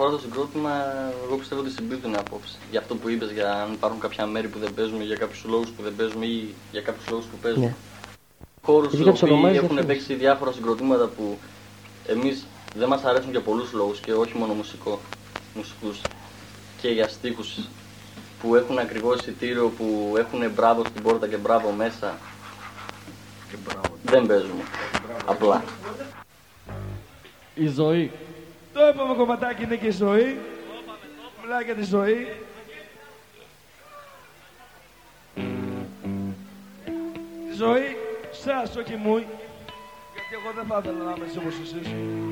Αφορά το συγκρότημα, εγώ πιστεύω ότι συμπίπτουν απόψε. Για αυτό που είπες, για αν υπάρχουν κάποια μέρη που δεν παίζουμε, για κάποιους λόγους που δεν παίζουμε ή για κάποιους λόγους που παίζουμε. Ναι. Χώρους Εσύ οι κάποιους οποίοι ονομάζεις έχουν αυτούς. παίξει διάφορα συγκροτήματα που εμείς δεν μας αρέσουν για πολλούς λόγους και όχι μόνο μουσικό, μουσικούς και για στίχους που έχουν ακριβώς εισιτήριο, που έχουν μπράβο στην πόρτα και μπράβο μέσα. Δεν παίζουμε. Απλά. Η ζωή. Το επόμενο κομματάκι είναι και η ζωή. Μιλάει για τη ζωή. Τη ζωή, σας, όχι μου. Γιατί εγώ δεν θα ήθελα να είμαι έτσι όπως εσείς.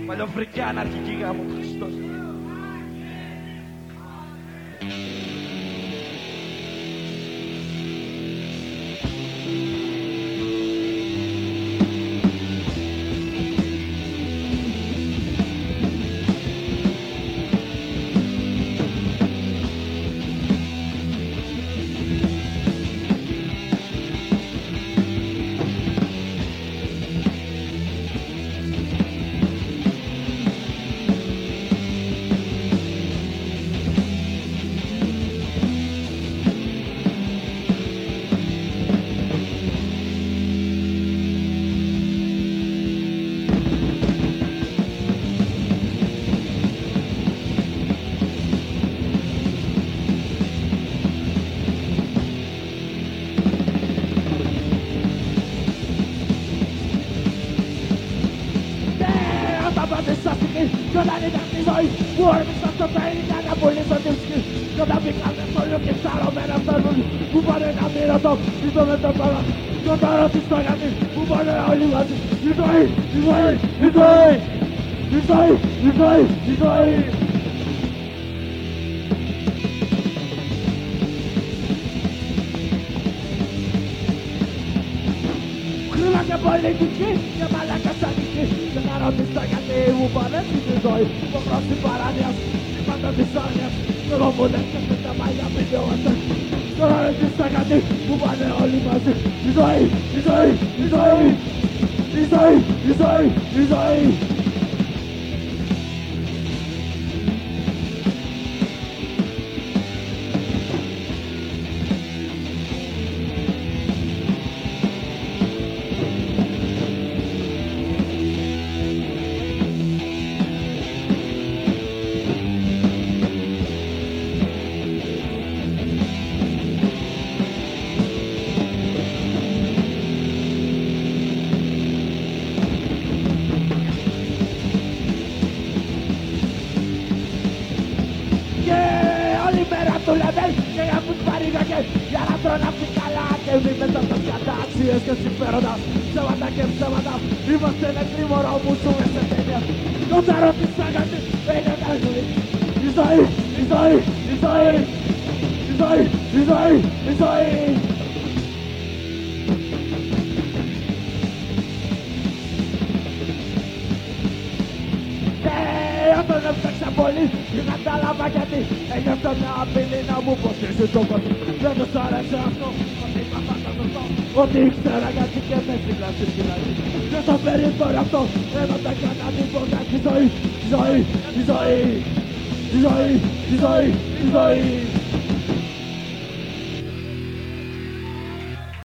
Παλιοφρικιά αναρχική γάμο, Χριστός. father something is You're not enough is all War is not so very Not a bullet on this skill You're not big enough So you can start a man of the moon que on and I'm in a dog You don't let the power You're not a destroy I mean Move on and all you want You die You die You die You die You die You die que like a bullet to kiss You're parece de dois Vou aproximar a minhas Enquanto vitórias Eu não vou deixar que trabalha me deu essas Dolores de sacate O padre olivante Isso aí, isso aí, isso aí Isso aí, isso aí, isso aí Tule del Cheia muito barriga que Iar atrona picalha Que vive essa sociedade Se esquece feroda Chama da que se da E você não é primoral Muito esse atendimento Não zero que sangue Vem da gargulha Isso aí, isso aí, isso aí Isso aí, isso aí, isso aí πολύ και κατάλαβα γιατί Ένιωσα μια απειλή να μου ποστήσει το κόντο Δεν τους άρεσε αυτό, ότι είπα πάντα σωστό Ότι ήξερα γιατί και με στην κλάση φυλακή Και στο περιθώριο αυτό. Δεν θα τα έκανα τίποτα Τη ζωή, τη ζωή, τη ζωή. Τη ζωή, τη ζωή, τη ζωή